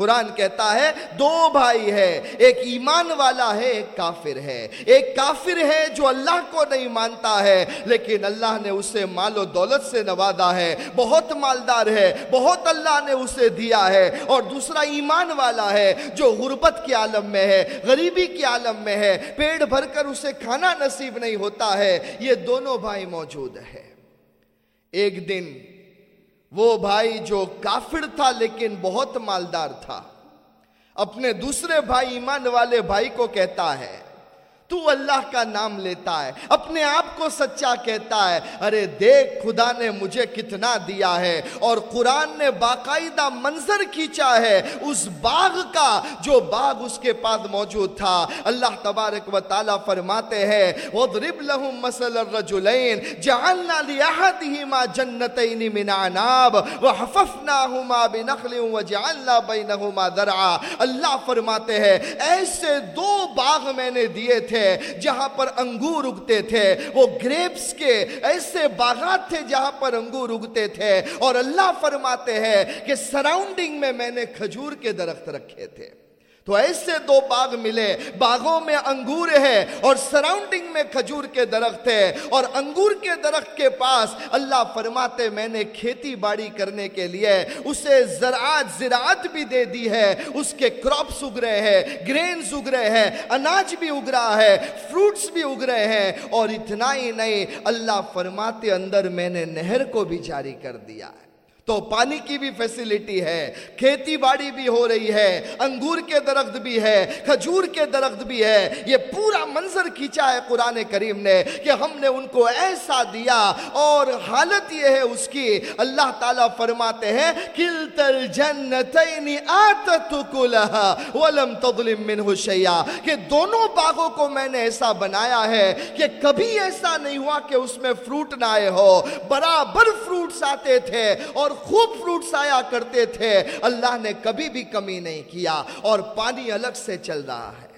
قرآن کہتا ہے، دو بھائی ہے ایک ایمان والا ہے، ایک کافر ہے۔ ایک کافر ہے جو اللہ کو نہیں مانتا ہے، لیکن اللہ نے اسے مال و دولت سے نوازا ہے۔ بہت مالدار ہے، بہت اللہ نے اسے دیا ہے۔ اور دوسرا ایمان والا ہے جو غربت کے عالم میں ہے، غریبی کے عالم میں ہے۔ پیڑ بھر کر اسے کھانا نصیب نہیں ہوتا ہے۔ یہ دونوں بھائی موجود ہے ایک دن وہ بھائی جو کافر تھا لیکن بہت مالدار تھا، اپنے دوسرے بھائی ایمان والے بھائی کو کہتا ہے تو اللہ کا نام لیتا ہے، اپنے آپ کو سچا کہتا ہے۔ ارے دیکھ، خدا نے مجھے کتنا دیا ہے اور قرآن نے باقاعدہ منظر کھینچا ہے اس باغ کا، جو باغ اس کے پاس موجود تھا۔ اللہ تبارک و تعالیٰ فرماتے ہیں وَضْرِبْ لَهُمْ مَسَلَ الرَّجُلَيْن جَعَلْنَا لِيَحَدِهِمَا جَنَّتَيْنِ مِنْ عَنَابِ وَحَفَفْنَاهُمَا بِنَخْلٍ وَجَعَلْنَا بَيْنَهُمَا ذَرْعًا۔ اللہ فرماتے ہیں، ایسے دو باغ میں نے دیے تھے جہاں پر انگور اگتے تھے، وہ گریپس کے ایسے باغات تھے جہاں پر انگور اگتے تھے۔ اور اللہ فرماتے ہیں کہ سراؤنڈنگ میں میں نے کھجور کے درخت رکھے تھے۔ تو ایسے دو باغ ملے، باغوں میں انگور ہے اور سراؤنڈنگ میں کھجور کے درخت ہے اور انگور کے درخت کے پاس اللہ فرماتے میں نے کھیتی باڑی کرنے کے لیے اسے زراعت زراعت بھی دے دی ہے، اس کے کراپس اگ رہے ہیں گرینز اگ رہے ہیں، اناج بھی اگ رہا ہے فروٹس بھی اگ رہے ہیں اور اتنا ہی نہیں، اللہ فرماتے اندر میں نے نہر کو بھی جاری کر دیا ہے۔ تو پانی کی بھی فیسیلیٹی ہے، کھیتی باڑی بھی ہو رہی ہے، انگور کے درخت بھی ہے، کھجور کے درخت بھی ہے۔ یہ پورا منظر کھینچا ہے قرآن کریم نے کہ ہم نے ان کو ایسا دیا اور حالت یہ ہے اس کی۔ اللہ تعالیٰ فرماتے ہیں، کلتل جنتین آتت ولم تظلم منہ شیعہ کہ دونوں باغوں کو میں نے ایسا بنایا ہے کہ کبھی ایسا نہیں ہوا کہ اس میں فروٹ نہ آئے ہو۔ برابر فروٹس آتے تھے اور خوب فروٹس آیا کرتے تھے۔ اللہ نے کبھی بھی کمی نہیں کیا اور پانی الگ سے چل رہا ہے۔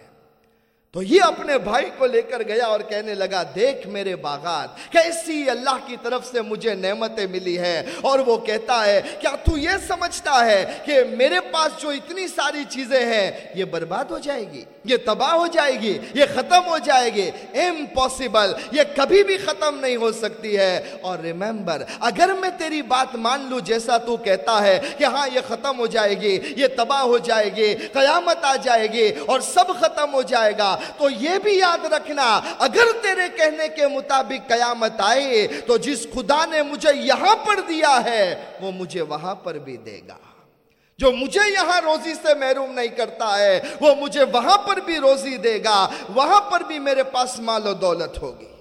تو یہ اپنے بھائی کو لے کر گیا اور کہنے لگا، دیکھ میرے باغات کیسی اللہ کی طرف سے مجھے نعمتیں ملی ہے اور وہ کہتا ہے، کیا تو یہ سمجھتا ہے کہ میرے پاس جو اتنی ساری چیزیں ہیں، یہ برباد ہو جائے گی، یہ تباہ ہو جائے گی، یہ ختم ہو جائے گی۔ امپاسبل یہ کبھی بھی ختم نہیں ہو سکتی ہے۔ اور ریممبر اگر میں تیری بات مان لوں جیسا تو کہتا ہے کہ ہاں یہ ختم ہو جائے گی، یہ تباہ ہو جائے گی، قیامت آ جائے گی اور سب ختم ہو جائے گا۔ تو یہ بھی یاد رکھنا، اگر تیرے کہنے کے مطابق قیامت آئے، تو جس خدا نے مجھے یہاں پر دیا ہے، وہ مجھے وہاں پر بھی دے گا۔ جو مجھے یہاں روزی سے محروم نہیں کرتا ہے، وہ مجھے وہاں پر بھی روزی دے گا، وہاں پر بھی میرے پاس مال و دولت ہوگی۔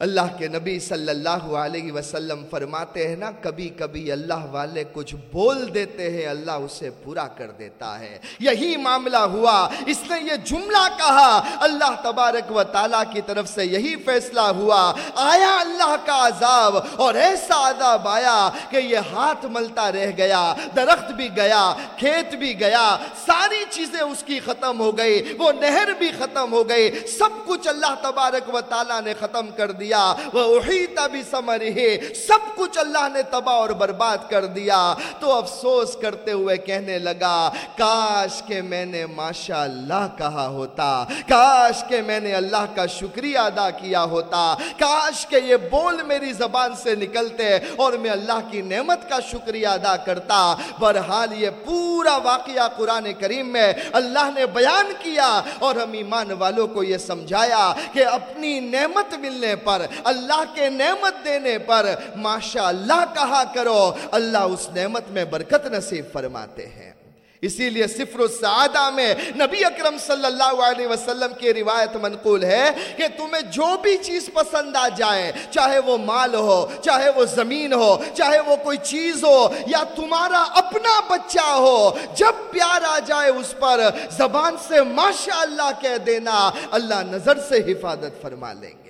اللہ کے نبی صلی اللہ علیہ وسلم فرماتے ہیں نا، کبھی کبھی اللہ والے کچھ بول دیتے ہیں، اللہ اسے پورا کر دیتا ہے۔ یہی معاملہ ہوا۔ اس نے یہ جملہ کہا۔ اللہ تبارک و تعالیٰ کی طرف سے یہی فیصلہ ہوا۔ آیا اللہ کا عذاب اور ایسا عذاب آیا کہ یہ ہاتھ ملتا رہ گیا، درخت بھی گیا، کھیت بھی گیا، ساری چیزیں اس کی ختم ہو گئی، وہ نہر بھی ختم ہو گئی، سب کچھ اللہ تبارک و تعالیٰ نے ختم کر دیا۔ دیا، وہ احیطہ بھی سمرہے سب کچھ اللہ نے تباہ اور برباد کر دیا۔ تو افسوس کرتے ہوئے کہنے لگا، کاش کہ میں نے ماشاء اللہ کہا ہوتا، کاش کہ میں نے اللہ کا شکریہ ادا کیا ہوتا، کاش کہ یہ بول میری زبان سے نکلتے اور میں اللہ کی نعمت کا شکریہ ادا کرتا۔ برحال یہ پورا واقعہ قرآن کریم میں اللہ نے بیان کیا اور ہم ایمان والوں کو یہ سمجھایا کہ اپنی نعمت ملنے پر اللہ کے نعمت دینے پر ماشاء اللہ کہا کرو، اللہ اس نعمت میں برکت نصیب فرماتے ہیں۔ اسی لیے صفر السعادہ میں نبی اکرم صلی اللہ علیہ وسلم کی روایت منقول ہے کہ تمہیں جو بھی چیز پسند آ جائے، چاہے وہ مال ہو، چاہے وہ زمین ہو، چاہے وہ کوئی چیز ہو، یا تمہارا اپنا بچہ ہو، جب پیار آ جائے اس پر، زبان سے ماشاء اللہ کہہ دینا، اللہ نظر سے حفاظت فرما لیں گے۔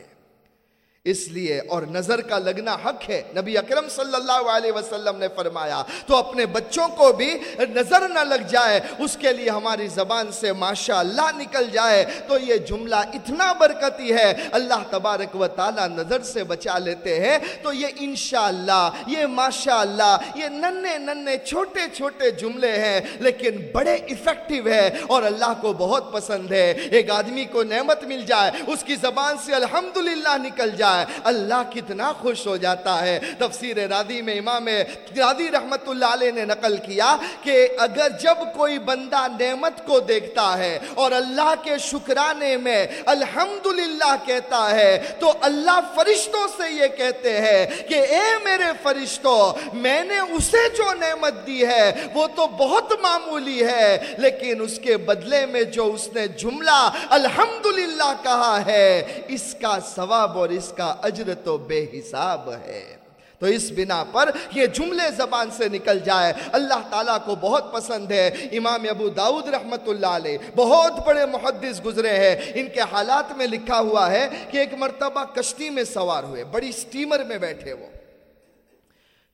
اس لیے اور نظر کا لگنا حق ہے۔ نبی اکرم صلی اللہ علیہ وسلم نے فرمایا، تو اپنے بچوں کو بھی نظر نہ لگ جائے، اس کے لیے ہماری زبان سے ماشاء اللہ نکل جائے۔ تو یہ جملہ اتنا برکتی ہے، اللہ تبارک و تعالی نظر سے بچا لیتے ہیں۔ تو یہ انشاءاللہ، یہ ماشاء اللہ یہ ننے ننے چھوٹے چھوٹے جملے ہیں، لیکن بڑے افیکٹو ہے اور اللہ کو بہت پسند ہے۔ ایک آدمی کو نعمت مل جائے، اس کی زبان سے الحمدللہ نکل جائے۔ ہے۔ اللہ کتنا خوش ہو جاتا ہے۔ تفسیر رادی میں امام رادی رحمت اللہ علیہ نے نقل کیا کہ اگر جب کوئی بندہ نعمت کو دیکھتا ہے اور اللہ کے شکرانے میں الحمدللہ کہتا ہے تو اللہ فرشتوں سے یہ کہتے ہیں کہ اے میرے فرشتوں میں نے اسے جو نعمت دی ہے، وہ تو بہت معمولی ہے، لیکن اس کے بدلے میں جو اس نے جملہ الحمدللہ کہا ہے، اس کا ثواب اور اس کا اجر تو بے حساب ہے۔ تو اس بنا پر یہ جملے زبان سے نکل جائے۔ اللہ تعالیٰ کو بہت پسند ہے۔ امام ابو داود رحمت اللہ علیہ بہت بڑے محدث گزرے ہیں۔ ان کے حالات میں لکھا ہوا ہے کہ ایک مرتبہ کشتی میں سوار ہوئے۔ بڑی سٹیمر میں بیٹھے وہ۔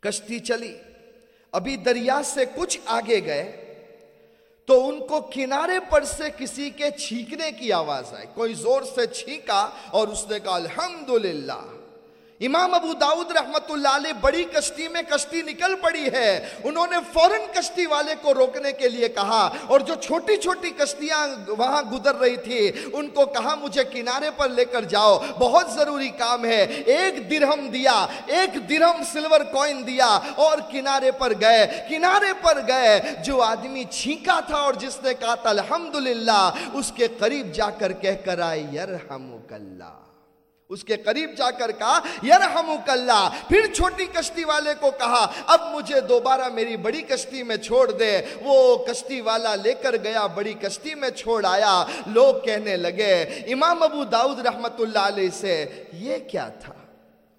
کشتی چلی۔ ابھی دریا سے کچھ آگے گئے۔ تو ان کو کنارے پر سے کسی کے چھینکنے کی آواز آئی۔ کوئی زور سے چھینکا اور اس نے کہا، الحمدللہ۔ امام ابو داود رحمت اللہ علیہ بڑی کشتی میں کشتی نکل پڑی ہے۔ انہوں نے فوراں کشتی والے کو روکنے کے لیے کہا اور جو چھوٹی چھوٹی کشتیاں وہاں گزر رہی تھی، ان کو کہا، مجھے کنارے پر لے کر جاؤ، بہت ضروری کام ہے۔ ایک درہم دیا، ایک درہم سلور کوئن دیا اور کنارے پر گئے۔ کنارے پر گئے، جو آدمی چھینکا تھا اور جس نے کہا تھا الحمدللہ، اس کے قریب جا کر کہہ کر آئی یرحمک اللہ. اس کے قریب جا کر کہا، یرحمک اللہ، پھر چھوٹی کشتی والے کو کہا، اب مجھے دوبارہ میری بڑی کشتی میں چھوڑ دے۔ وہ کشتی والا لے کر گیا، بڑی کشتی میں چھوڑ آیا۔ لوگ کہنے لگے، امام ابو داؤد رحمت اللہ علیہ سے، یہ کیا تھا؟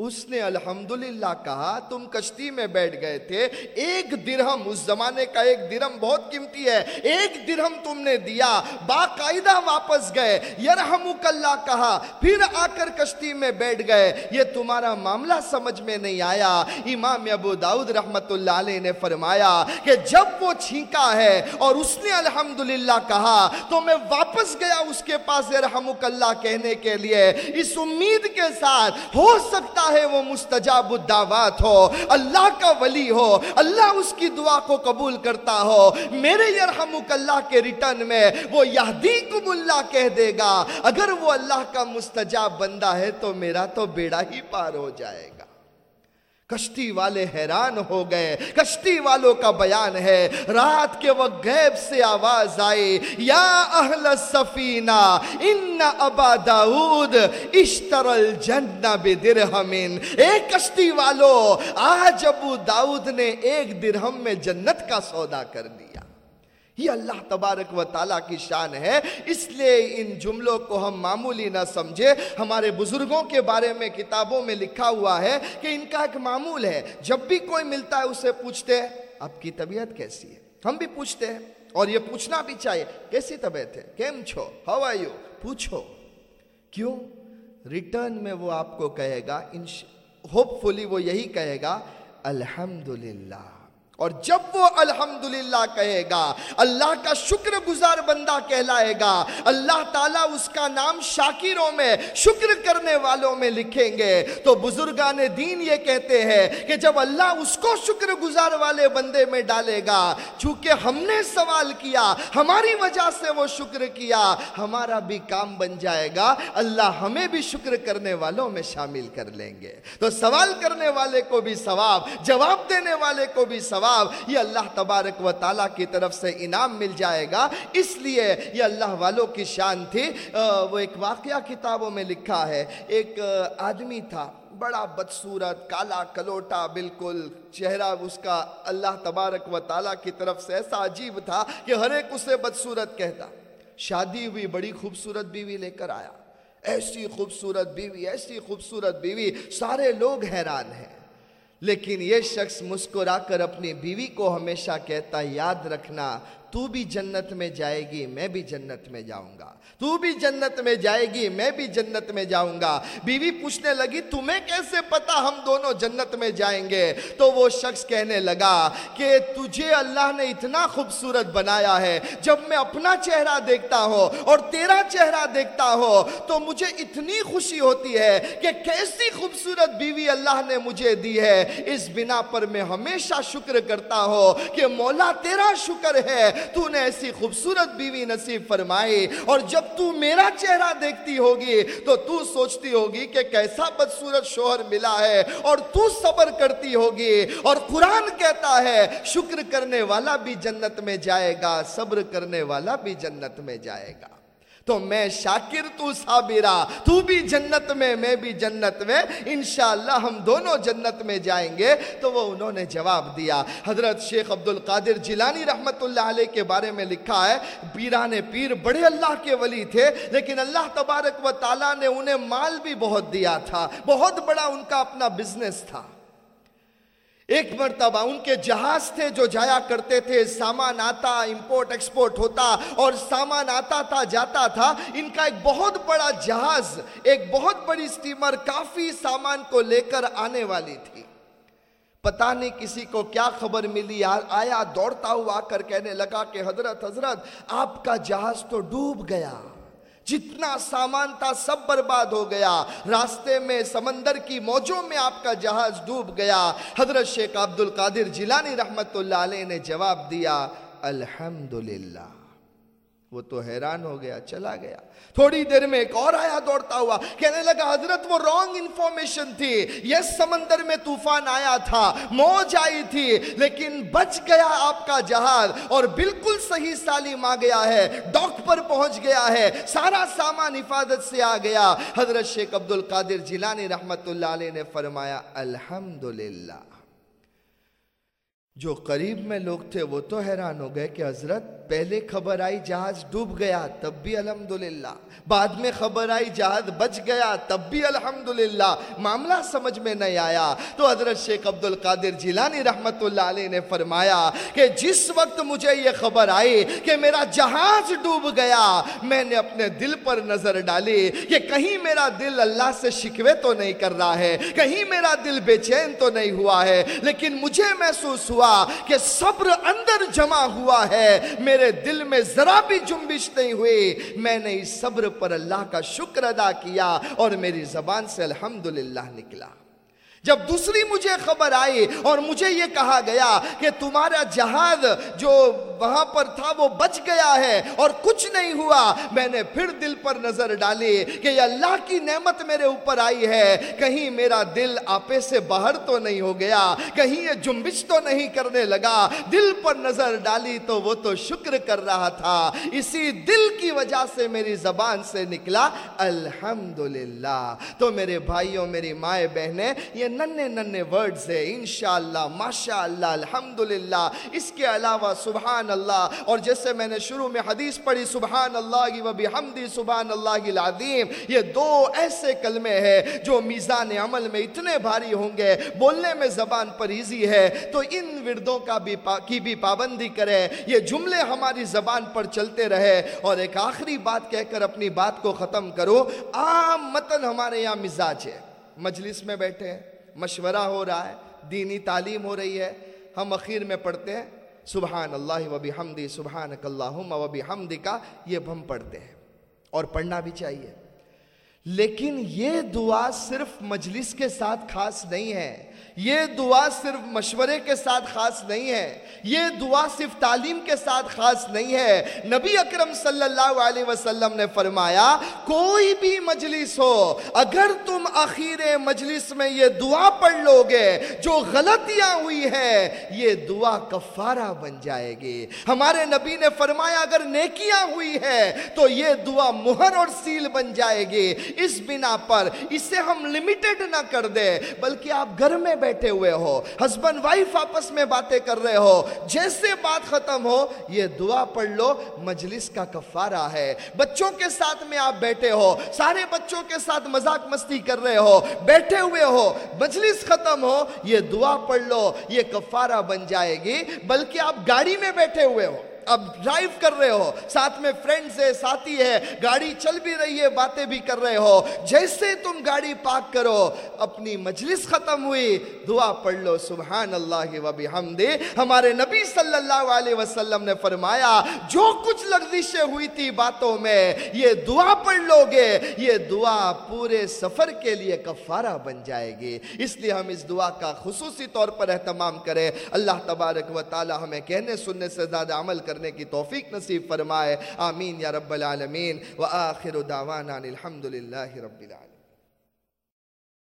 اس نے الحمدللہ کہا، تم کشتی میں بیٹھ گئے تھے، ایک درہم، اس زمانے کا ایک درہم بہت قیمتی ہے، ایک درہم تم نے دیا، باقاعدہ واپس گئے، یرحمک اللہ کہا، پھر آ کر کشتی میں بیٹھ گئے۔ یہ تمہارا معاملہ سمجھ میں نہیں آیا۔ امام ابو داؤد رحمت اللہ علیہ نے فرمایا کہ جب وہ چھینکا ہے اور اس نے الحمدللہ کہا، تو میں واپس گیا اس کے پاس یرحمک اللہ کہنے کے لیے۔ اس امید کے ساتھ ہو سکتا ہے وہ مستجاب الدعوات ہو۔ اللہ کا ولی ہو۔ اللہ اس کی دعا کو قبول کرتا ہو۔ میرے یرحمک اللہ کے ریٹرن میں وہ یہدیکم اللہ کہہ دے گا۔ اگر وہ اللہ کا مستجاب بندہ ہے تو میرا تو بیڑا ہی پار ہو جائے گا۔ کشتی والے حیران ہو گئے۔ کشتی والوں کا بیان ہے۔ رات کے وقت غیب سے آواز آئی۔ یا اہل السفینہ، ان ابا داود اشتر الجنہ بدرہمن اے کشتی والو، آج ابو داود نے ایک درہم میں جنت کا سودا کر دیا۔ یہ اللہ تبارک و تعالیٰ کی شان ہے۔ اس لیے ان جملوں کو ہم معمولی نہ سمجھے۔ ہمارے بزرگوں کے بارے میں کتابوں میں لکھا ہوا ہے کہ ان کا ایک معمول ہے۔ جب بھی کوئی ملتا ہے اسے پوچھتے ہیں، آپ کی طبیعت کیسی ہے؟ ہم بھی پوچھتے ہیں۔ اور یہ پوچھنا بھی چاہیے، کیسی طبیعت ہے؟ کیم چھو ہو آئیو پوچھو۔ کیوں؟ ریٹرن میں وہ آپ کو کہے گا ہوپ فلی وہ یہی کہے گا، الحمدللہ۔ اور جب وہ الحمدللہ کہے گا، اللہ کا شکر گزار بندہ کہلائے گا، اللہ تعالیٰ اس کا نام شاکروں میں، شکر کرنے والوں میں لکھیں گے۔ تو بزرگان دین یہ کہتے ہیں کہ جب اللہ اس کو شکر گزار والے بندے میں ڈالے گا، چونکہ ہم نے سوال کیا، ہماری وجہ سے وہ شکر کیا، ہمارا بھی کام بن جائے گا، اللہ ہمیں بھی شکر کرنے والوں میں شامل کر لیں گے۔ تو سوال کرنے والے کو بھی ثواب، جواب دینے والے کو بھی ثواب۔ ثواب یہ اللہ تبارک و تعالیٰ کی طرف سے انعام مل جائے گا۔ اس لیے یہ اللہ والوں کی شان تھی۔ وہ ایک واقعہ کتابوں میں لکھا ہے۔ ایک آدمی تھا۔ بڑا بدصورت، کالا کلوٹا، بالکل چہرہ اس کا اللہ تبارک و تعالیٰ کی طرف سے ایسا عجیب تھا کہ ہر ایک اسے بدصورت کہتا۔ شادی ہوئی، بڑی خوبصورت بیوی لے کر آیا۔ ایسی خوبصورت بیوی، ایسی خوبصورت بیوی، سارے لوگ حیران ہیں۔ لیکن یہ شخص مسکرا کر اپنی بیوی کو ہمیشہ کہتا یاد رکھنا تو بھی جنت میں جائے گی، میں بھی جنت میں جاؤں گا۔ تو بھی جنت میں جائے گی، میں بھی جنت میں جاؤں گا۔ بیوی پوچھنے لگی، تمہیں کیسے پتا ہم دونوں جنت میں جائیں گے؟ تو وہ شخص کہنے لگا کہ تجھے اللہ نے اتنا خوبصورت بنایا ہے، جب میں اپنا چہرہ دیکھتا ہوں اور تیرا چہرہ دیکھتا ہوں، تو مجھے اتنی خوشی ہوتی ہے کہ کیسی خوبصورت بیوی اللہ نے مجھے دی ہے۔ اس بنا پر میں ہمیشہ شکر کرتا ہوں کہ مولا تیرا شکر ہے تو نے ایسی خوبصورت بیوی نصیب فرمائی اور جب تو میرا چہرہ دیکھتی ہوگی تو تو سوچتی ہوگی کہ کیسا بدصورت شوہر ملا ہے اور تو صبر کرتی ہوگی اور قرآن کہتا ہے شکر کرنے والا بھی جنت میں جائے گا صبر کرنے والا بھی جنت میں جائے گا تو میں شاکر تو صابرہ، تو بھی جنت میں میں بھی جنت میں، انشاءاللہ ہم دونوں جنت میں جائیں گے۔ تو وہ انہوں نے جواب دیا۔ حضرت شیخ عبد القادر جیلانی رحمت اللہ علیہ کے بارے میں لکھا ہے، پیران پیر بڑے اللہ کے ولی تھے، لیکن اللہ تبارک و تعالیٰ نے انہیں مال بھی بہت دیا تھا، بہت بڑا ان کا اپنا بزنس تھا۔ ایک مرتبہ ان کے جہاز تھے جو جایا کرتے تھے، سامان آتا امپورٹ ایکسپورٹ ہوتا اور سامان آتا تھا، جاتا تھا۔ ان کا ایک بہت بڑا جہاز، ایک بہت بڑی سٹیمر کافی سامان کو لے کر آنے والی تھی۔ پتہ نہیں کسی کو کیا خبر ملی۔ آیا، دوڑتا ہوا آ کر کہنے لگا کہ حضرت حضرت، آپ کا جہاز تو ڈوب گیا۔ جتنا سامان تھا سب برباد ہو گیا۔ راستے میں سمندر کی موجوں میں آپ کا جہاز ڈوب گیا۔ حضرت شیخ عبد القادر جیلانی رحمت اللہ علیہ نے جواب دیا، الحمدللہ۔ وہ تو حیران ہو گیا، چلا گیا۔ تھوڑی دیر میں ایک اور آیا دوڑتا ہوا، کہنے لگا، حضرت وہ رونگ انفارمیشن تھی۔ یس، سمندر میں طوفان آیا تھا، موج آئی تھی، لیکن بچ گیا آپ کا جہاز اور بالکل صحیح سالم آ گیا ہے۔ ڈاک پر پہنچ گیا ہے، سارا سامان حفاظت سے آ گیا۔ حضرت شیخ عبد القادر جیلانی رحمت اللہ علیہ نے فرمایا، الحمدللہ۔ جو قریب میں لوگ تھے وہ تو حیران ہو گئے کہ حضرت پہلے خبر آئی جہاز ڈوب گیا، تب بھی الحمدللہ۔ بعد میں خبر آئی جہاز بچ گیا، تب بھی الحمدللہ۔ معاملہ سمجھ میں نہیں آیا۔ تو حضرت شیخ عبد القادر جیلانی رحمت اللہ علیہ نے فرمایا کہ جس وقت مجھے یہ خبر آئی کہ میرا جہاز ڈوب گیا، میں نے اپنے دل پر نظر ڈالی کہ کہیں میرا دل اللہ سے شکوے تو نہیں کر رہا ہے، کہیں میرا دل بے چین تو نہیں ہوا ہے، لیکن مجھے محسوس ہوا کہ صبر اندر جمع ہوا ہے۔ میرے دل میں ذرا بھی جنبش نہیں ہوئی۔ میں نے اس صبر پر اللہ کا شکر ادا کیا اور میری زبان سے الحمدللہ نکلا۔ جب دوسری مجھے خبر آئی اور مجھے یہ کہا گیا کہ تمہارا جہاز جو وہاں پر تھا وہ بچ گیا ہے اور کچھ نہیں ہوا، میں نے پھر دل پر نظر ڈالی کہ یہ اللہ کی نعمت میرے اوپر آئی ہے۔ کہیں میرا دل آپے سے باہر تو نہیں ہو گیا، کہیں یہ جنبش تو نہیں کرنے لگا۔ دل پر نظر ڈالی تو وہ تو شکر کر رہا تھا۔ اسی دل کی وجہ سے میری زبان سے نکلا، الحمدللہ۔ تو میرے بھائیوں، میری مائیں بہنیں، یہ ننے ننے ورڈز ہے، انشاءاللہ، ماشاءاللہ، الحمدللہ۔ اس کے علاوہ سبحان اللہ اور جیسے میں نے شروع میں حدیث پڑھی سبحان اللہ و بحمدی سبحان اللہ العظیم۔ یہ دو ایسے کلمے ہیں جو میزان عمل میں اتنے بھاری ہوں گے، بولنے میں زبان پر ایزی ہے۔ تو ان وردوں کا بھی پا کی بھی پابندی کرے یہ جملے ہماری زبان پر چلتے رہے۔ اور ایک آخری بات کہہ کر اپنی بات کو ختم کرو۔ عام متن ہمارے یہاں مزاج ہے۔ مجلس میں بیٹھے ہیں۔ مشورہ ہو رہا ہے، دینی تعلیم ہو رہی ہے۔ ہم اخیر میں پڑھتے ہیں، سبحان اللہ وبی حمدی سبحان اللہم وبی حمدی کا یہ ہم پڑھتے ہیں۔ اور پڑھنا بھی چاہیے۔ لیکن یہ دعا صرف مجلس کے ساتھ خاص نہیں ہے۔ یہ دعا صرف مشورے کے ساتھ خاص نہیں ہے، یہ دعا صرف تعلیم کے ساتھ خاص نہیں ہے۔ نبی اکرم صلی اللہ علیہ وسلم نے فرمایا، کوئی بھی مجلس ہو، اگر تم اخیر مجلس میں یہ دعا پڑھ لو گے جو غلطیاں ہوئی ہے یہ دعا کفارہ بن جائے گی۔ ہمارے نبی نے فرمایا، اگر نیکیاں ہوئی ہے تو یہ دعا مہر اور سیل بن جائے گی۔ اس بنا پر اسے ہم لمیٹڈ نہ کر دے بلکہ آپ گھر میں بیٹھے ہوئے ہو ہسبن وائف آپس میں باتیں کر رہے ہو، جیسے بات ختم ہو، یہ دعا پڑھ لو، مجلس کا کفارہ ہے۔ بچوں کے ساتھ میں آپ بیٹھے ہو، سارے بچوں کے ساتھ مزاق مستی کر رہے ہو، بیٹھے ہوئے ہو، مجلس ختم ہو، یہ دعا پڑھ لو، یہ کفارہ بن جائے گی، بلکہ آپ گاڑی میں بیٹھے ہوئے ہو۔ اب ڈرائیو کر رہے ہو، ساتھ میں فرینڈز ہے، ساتھی ہے، گاڑی چل بھی رہی ہے، باتیں بھی کر رہے ہو۔ جیسے تم گاڑی پاک کرو، اپنی مجلس ختم ہوئی، دعا پڑھ لو سبحان اللہ و بحمدے ہمارے نبی صلی اللہ علیہ وسلم نے فرمایا، جو کچھ لغزشیں ہوئی تھی باتوں میں، یہ دعا پڑھ لو گے۔ یہ دعا پورے سفر کے لیے کفارہ بن جائے گی۔ اس لیے ہم اس دعا کا خصوصی طور پر اہتمام کریں۔ اللہ تبارک و تعالی ہمیں کہنے سننے سے زیادہ عمل کر کرنے کی توفیق نصیب فرمائے۔ آمین یا رب العالمین۔ وآخر دعوانا الحمد للہ رب العالمین۔